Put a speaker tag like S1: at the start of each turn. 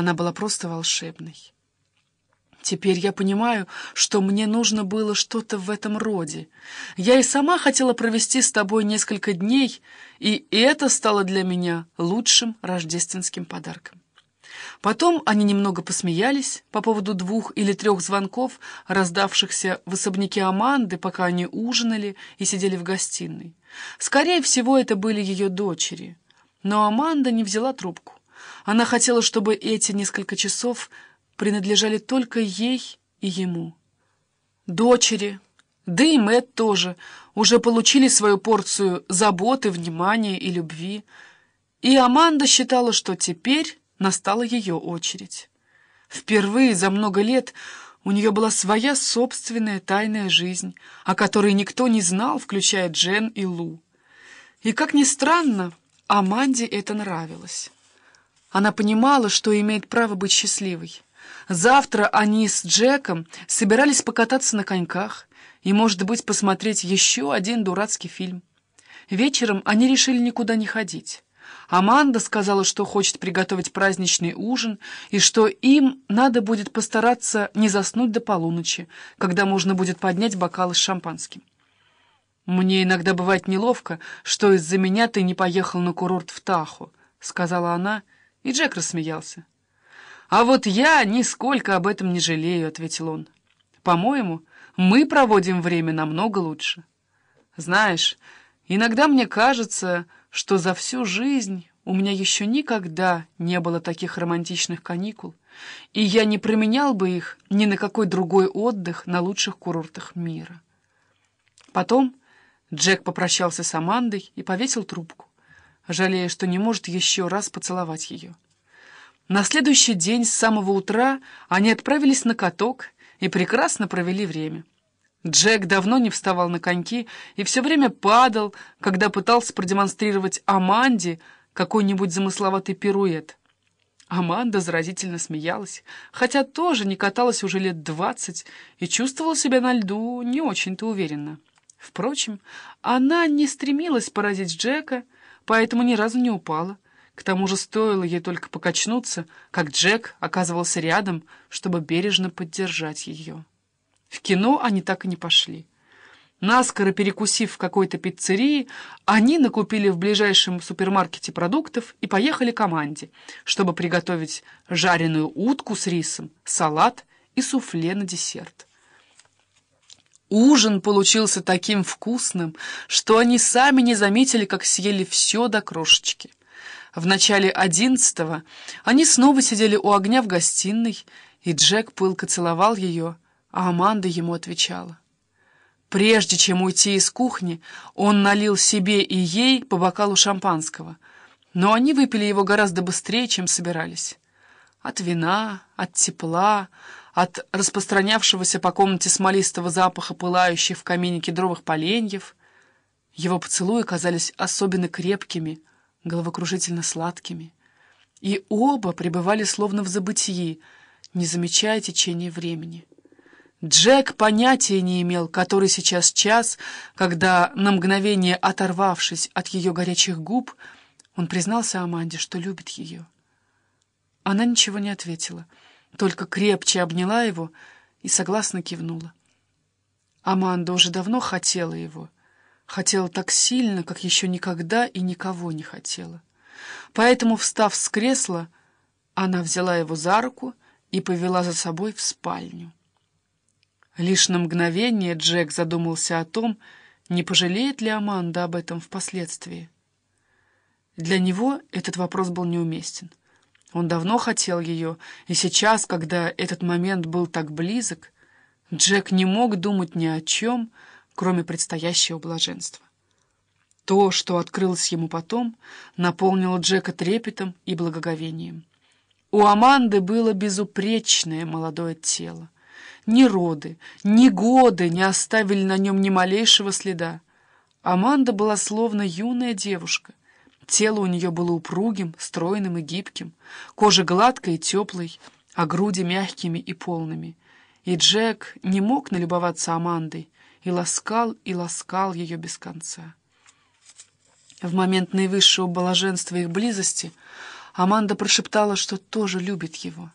S1: Она была просто волшебной. Теперь я понимаю, что мне нужно было что-то в этом роде. Я и сама хотела провести с тобой несколько дней, и это стало для меня лучшим рождественским подарком. Потом они немного посмеялись по поводу двух или трех звонков, раздавшихся в особняке Аманды, пока они ужинали и сидели в гостиной. Скорее всего, это были ее дочери. Но Аманда не взяла трубку. Она хотела, чтобы эти несколько часов принадлежали только ей и ему. Дочери, да и Мэтт тоже, уже получили свою порцию заботы, внимания и любви. И Аманда считала, что теперь настала ее очередь. Впервые за много лет у нее была своя собственная тайная жизнь, о которой никто не знал, включая Джен и Лу. И, как ни странно, Аманде это нравилось. Она понимала, что имеет право быть счастливой. Завтра они с Джеком собирались покататься на коньках и, может быть, посмотреть еще один дурацкий фильм. Вечером они решили никуда не ходить. Аманда сказала, что хочет приготовить праздничный ужин и что им надо будет постараться не заснуть до полуночи, когда можно будет поднять бокалы с шампанским. «Мне иногда бывает неловко, что из-за меня ты не поехал на курорт в Тахо», — сказала она, и Джек рассмеялся. «А вот я нисколько об этом не жалею», — ответил он. «По-моему, мы проводим время намного лучше. Знаешь, иногда мне кажется, что за всю жизнь у меня еще никогда не было таких романтичных каникул, и я не променял бы их ни на какой другой отдых на лучших курортах мира». Потом Джек попрощался с Амандой и повесил трубку, жалея, что не может еще раз поцеловать ее. На следующий день с самого утра они отправились на каток и прекрасно провели время. Джек давно не вставал на коньки и все время падал, когда пытался продемонстрировать Аманде какой-нибудь замысловатый пируэт. Аманда заразительно смеялась, хотя тоже не каталась уже лет двадцать и чувствовала себя на льду не очень-то уверенно. Впрочем, она не стремилась поразить Джека, поэтому ни разу не упала. К тому же стоило ей только покачнуться, как Джек оказывался рядом, чтобы бережно поддержать ее. В кино они так и не пошли. Наскоро перекусив в какой-то пиццерии, они накупили в ближайшем супермаркете продуктов и поехали команде, чтобы приготовить жареную утку с рисом, салат и суфле на десерт. Ужин получился таким вкусным, что они сами не заметили, как съели все до крошечки. В начале одиннадцатого они снова сидели у огня в гостиной, и Джек пылко целовал ее, а Аманда ему отвечала. Прежде чем уйти из кухни, он налил себе и ей по бокалу шампанского, но они выпили его гораздо быстрее, чем собирались. От вина, от тепла, от распространявшегося по комнате смолистого запаха пылающих в камине кедровых поленьев. Его поцелуи казались особенно крепкими, головокружительно сладкими. И оба пребывали словно в забытии, не замечая течения времени. Джек понятия не имел, который сейчас час, когда, на мгновение оторвавшись от ее горячих губ, он признался Аманде, что любит ее. Она ничего не ответила — только крепче обняла его и согласно кивнула. Аманда уже давно хотела его, хотела так сильно, как еще никогда и никого не хотела. Поэтому, встав с кресла, она взяла его за руку и повела за собой в спальню. Лишь на мгновение Джек задумался о том, не пожалеет ли Аманда об этом впоследствии. Для него этот вопрос был неуместен. Он давно хотел ее, и сейчас, когда этот момент был так близок, Джек не мог думать ни о чем, кроме предстоящего блаженства. То, что открылось ему потом, наполнило Джека трепетом и благоговением. У Аманды было безупречное молодое тело. Ни роды, ни годы не оставили на нем ни малейшего следа. Аманда была словно юная девушка, Тело у нее было упругим, стройным и гибким, кожа гладкой и теплой, а груди мягкими и полными. И Джек не мог налюбоваться Амандой, и ласкал, и ласкал ее без конца. В момент наивысшего блаженства их близости Аманда прошептала, что тоже любит его.